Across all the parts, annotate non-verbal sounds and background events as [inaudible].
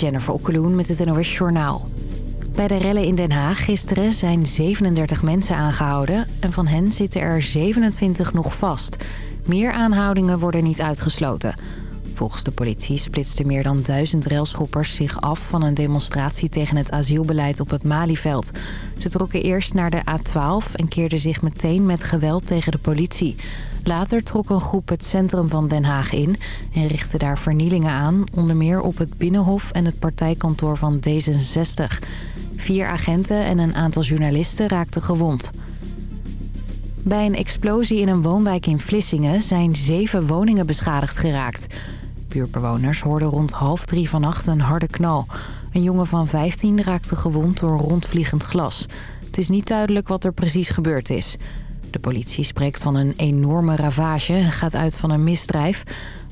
Jennifer Okkeloen met het NOS Journaal. Bij de rellen in Den Haag gisteren zijn 37 mensen aangehouden... en van hen zitten er 27 nog vast. Meer aanhoudingen worden niet uitgesloten. Volgens de politie splitsten meer dan duizend railschoppers zich af... van een demonstratie tegen het asielbeleid op het Malieveld. Ze trokken eerst naar de A12 en keerden zich meteen met geweld tegen de politie... Later trok een groep het centrum van Den Haag in en richtte daar vernielingen aan... onder meer op het Binnenhof en het partijkantoor van D66. Vier agenten en een aantal journalisten raakten gewond. Bij een explosie in een woonwijk in Vlissingen zijn zeven woningen beschadigd geraakt. Buurtbewoners hoorden rond half drie vannacht een harde knal. Een jongen van 15 raakte gewond door rondvliegend glas. Het is niet duidelijk wat er precies gebeurd is. De politie spreekt van een enorme ravage en gaat uit van een misdrijf.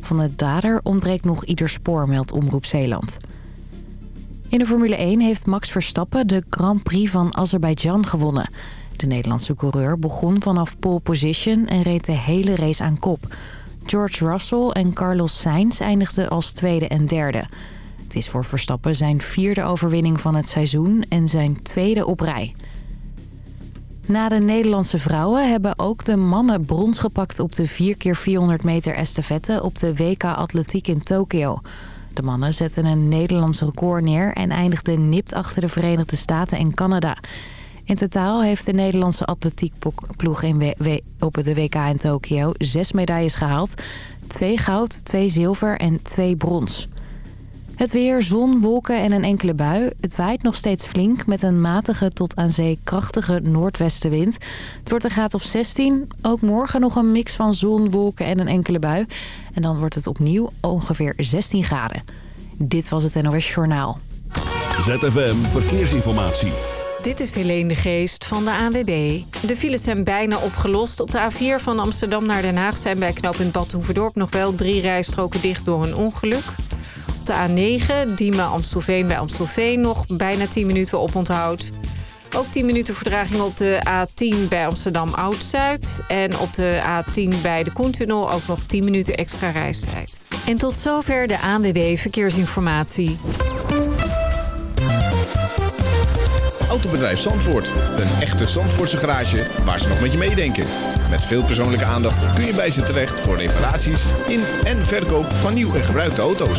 Van de dader ontbreekt nog ieder spoor, meldt Omroep Zeeland. In de Formule 1 heeft Max Verstappen de Grand Prix van Azerbeidzjan gewonnen. De Nederlandse coureur begon vanaf pole position en reed de hele race aan kop. George Russell en Carlos Sainz eindigden als tweede en derde. Het is voor Verstappen zijn vierde overwinning van het seizoen en zijn tweede op rij. Na de Nederlandse vrouwen hebben ook de mannen brons gepakt op de 4x400 meter estafette op de WK Atletiek in Tokio. De mannen zetten een Nederlands record neer en eindigden nipt achter de Verenigde Staten en Canada. In totaal heeft de Nederlandse atletiekploeg in op het WK in Tokio zes medailles gehaald. Twee goud, twee zilver en twee brons. Het weer, zon, wolken en een enkele bui. Het waait nog steeds flink met een matige tot aan zee krachtige noordwestenwind. Het wordt een graad of 16. Ook morgen nog een mix van zon, wolken en een enkele bui. En dan wordt het opnieuw ongeveer 16 graden. Dit was het NOS Journaal. ZFM Verkeersinformatie. Dit is Helene de Geest van de ANWB. De files zijn bijna opgelost. Op de A4 van Amsterdam naar Den Haag zijn bij knooppunt Bad Hoeverdorp nog wel drie rijstroken dicht door een ongeluk de A9, Diemen-Amstelveen bij Amstelveen... nog bijna 10 minuten op onthoud. Ook 10 minuten verdraging op de A10 bij Amsterdam Oud-Zuid. En op de A10 bij de Koentunnel ook nog 10 minuten extra reistijd. En tot zover de ANWB Verkeersinformatie. Autobedrijf Zandvoort. Een echte Zandvoortse garage waar ze nog met je meedenken. Met veel persoonlijke aandacht kun je bij ze terecht voor reparaties in en verkoop van nieuw en gebruikte auto's.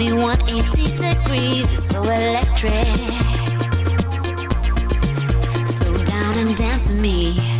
Me 180 degrees it's so electric. Slow down and dance with me,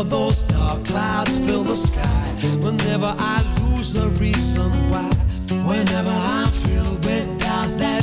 Whenever those dark clouds fill the sky, whenever I lose the reason why, whenever I feel with doubts that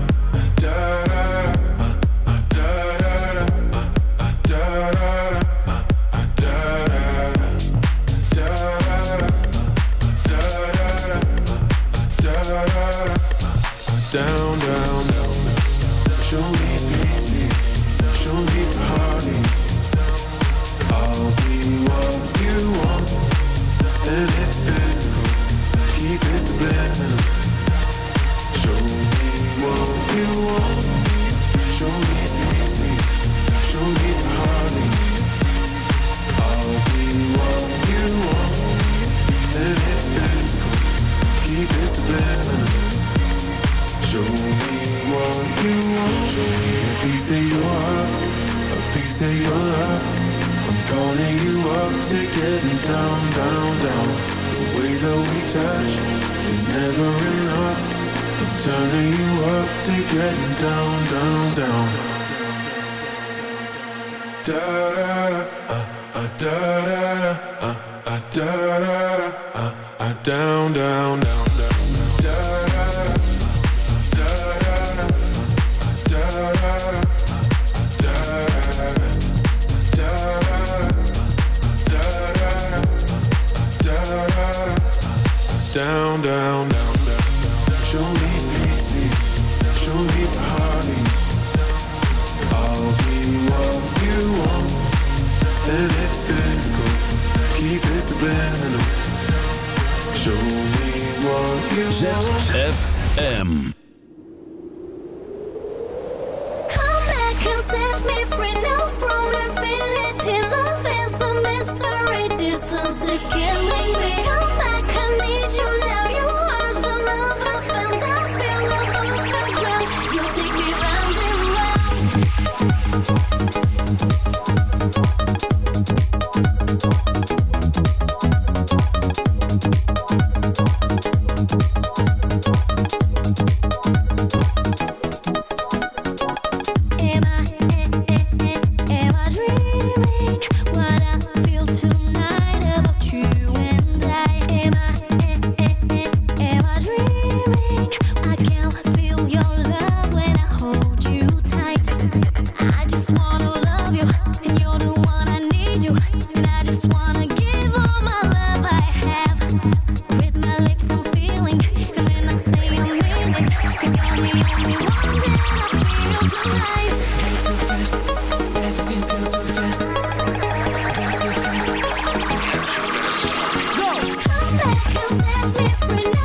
Uh, uh, uh, down, down, down. different.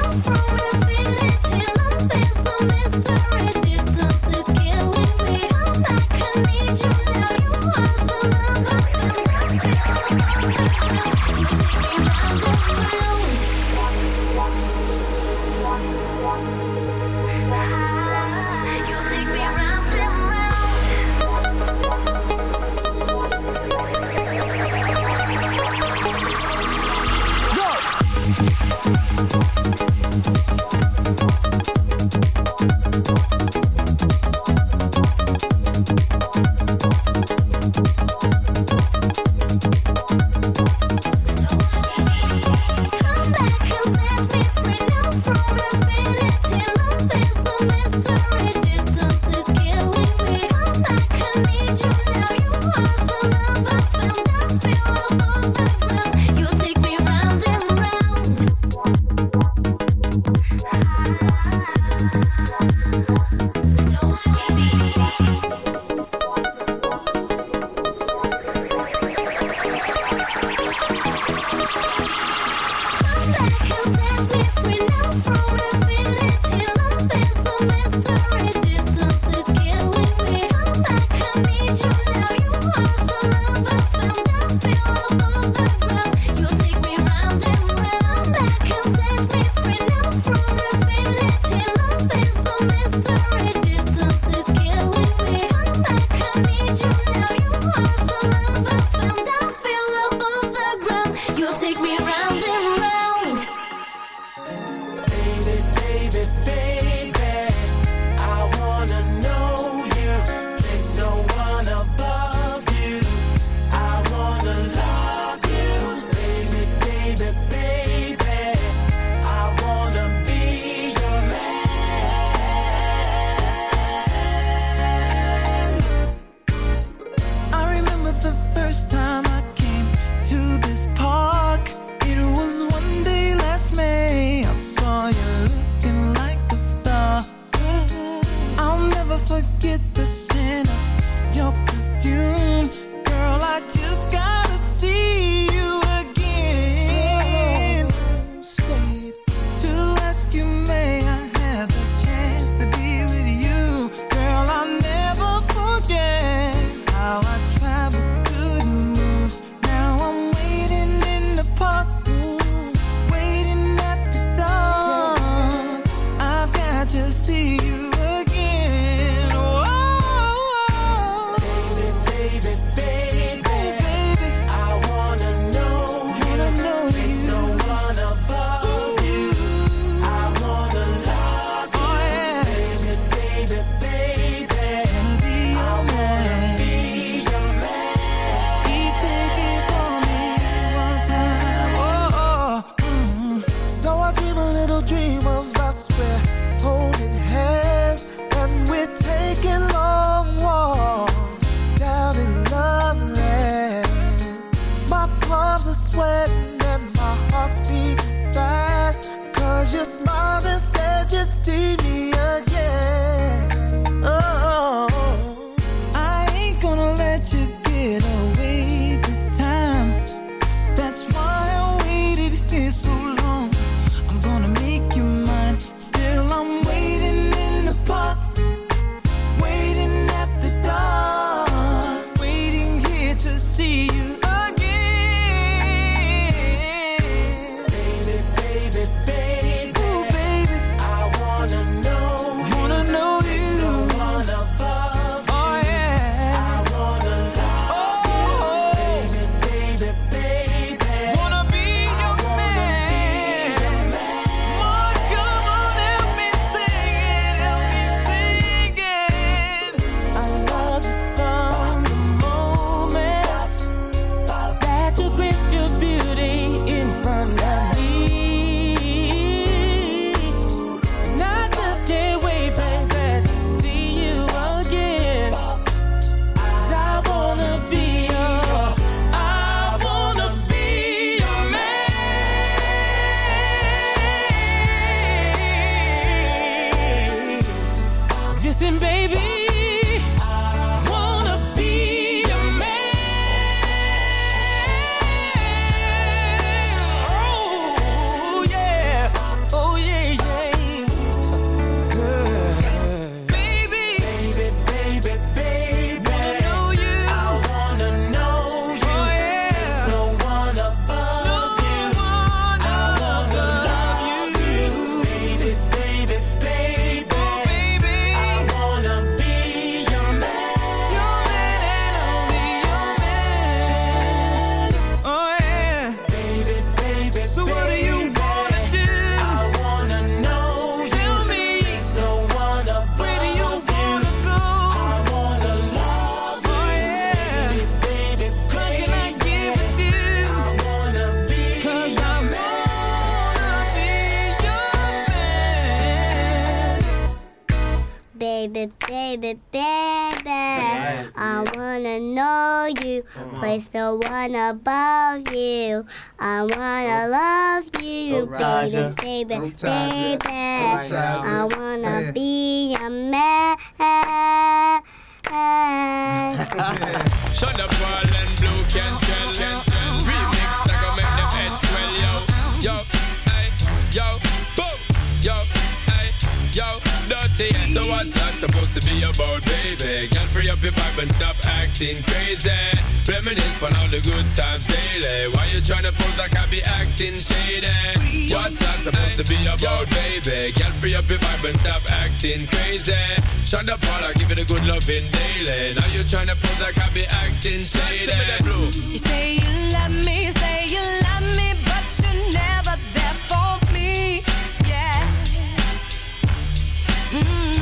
Baby, baby. I wanna know you. Place the one above you. I wanna oh. love you. Oh, Roger. Baby, baby, baby. I wanna be your man. [laughs] Sean Paul and Blue can tell Remix, I go make them head swell, yo. Yo, yo, boom, yo, yo, dirty. So what's that supposed to be about, baby? Girl, free up your vibe and stop acting crazy. Reminisce on all the good times daily. Why you tryna pose like I be acting shady? What's that supposed to be about, baby? Girl, free up your vibe and stop acting crazy. Shut up, Paul, I give it a good loving daily. Now you tryna pose like I be acting shady. You say you love me, say you love me, but you're never Mm.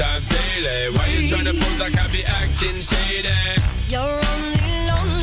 Why you tryna pose like I be acting shady? You're only lonely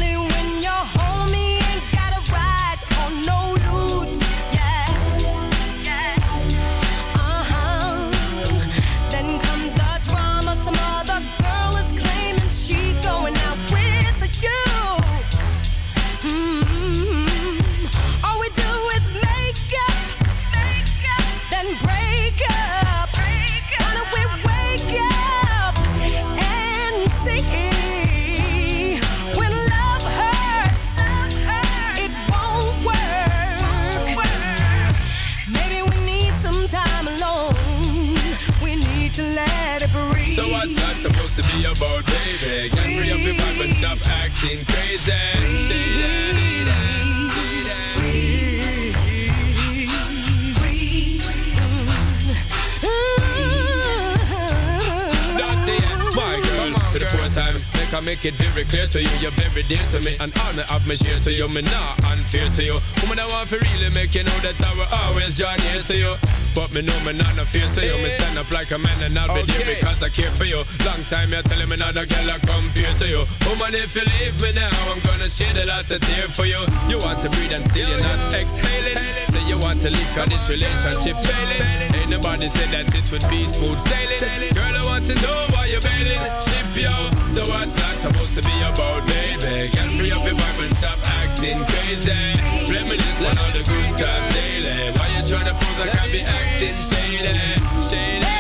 baby? Get free up your vibe and stop acting crazy. My make I make it very clear to you, you're very dear to me, and honor of me share to you, me not unfair to you. Woman, I want to really make you know that I will always join here to you. But me know me not no fear to you. Me stand up like a man and I'll be there because I care for you. Long time you're telling me not a girl I compare to you. Woman, if you leave me now, I'm gonna shed a lot of tears for you. You want to breathe and still you're not exhaling. Say you want to leave cause this relationship failing. Ain't nobody said that it would be smooth sailing. Girl, I want to know why you're bailing. Ship yo. So what's that supposed to be about, baby? Girl, free up your vibe and stop acting crazy. Reminisce on all the good times daily. Why you tryna pose I be acting shady? Shady.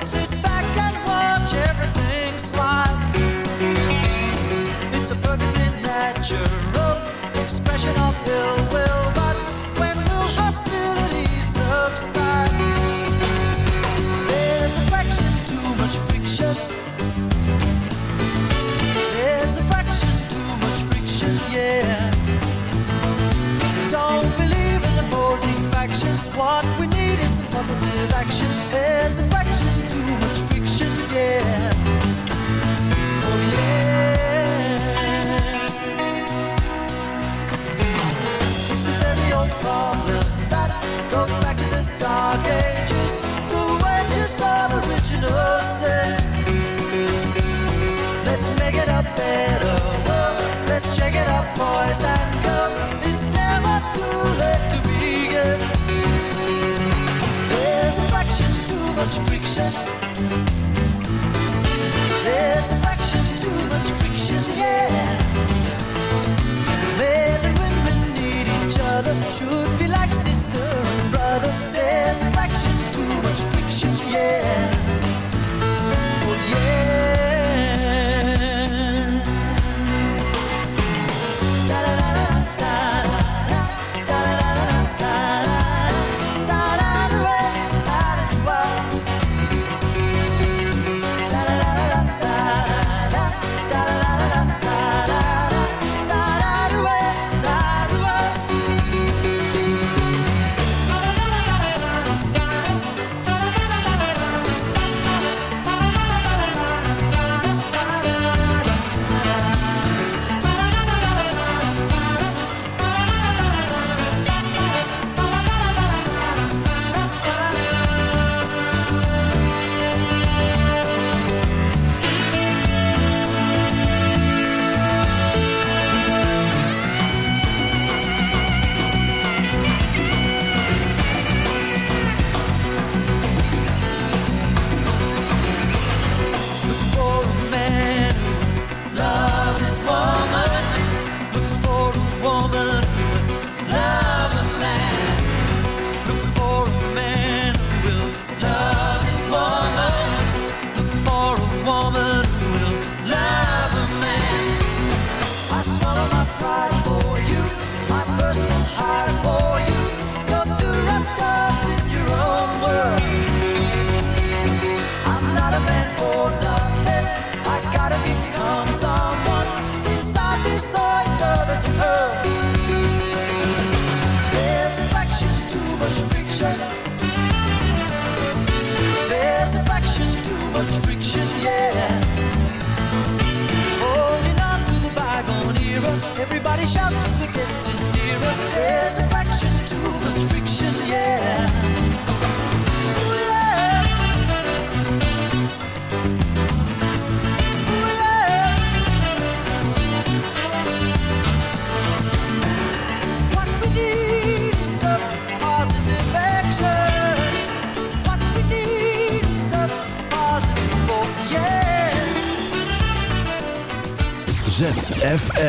Goodbye. Friction.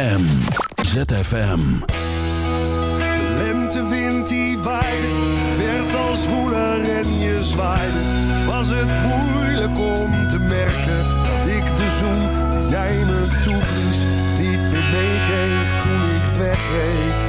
ZFM. ZFM. De lentewind die waaide, werd als woeler en je zwaaide. Was het moeilijk om te merken dat ik de zoen die jij me toeblies niet meer meekreeg toen ik wegreed.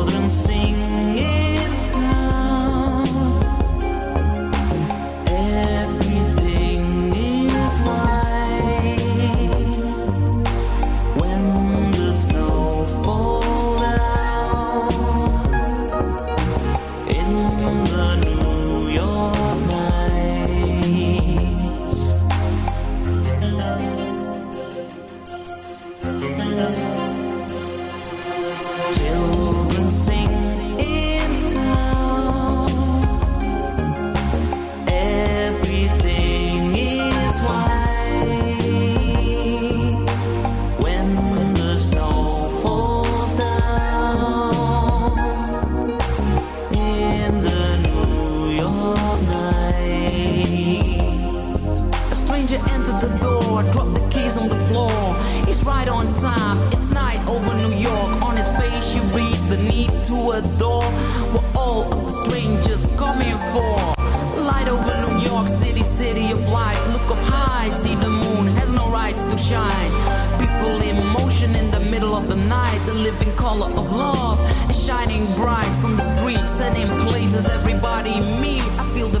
color of love. Is shining bright on the streets and in places everybody me, I feel the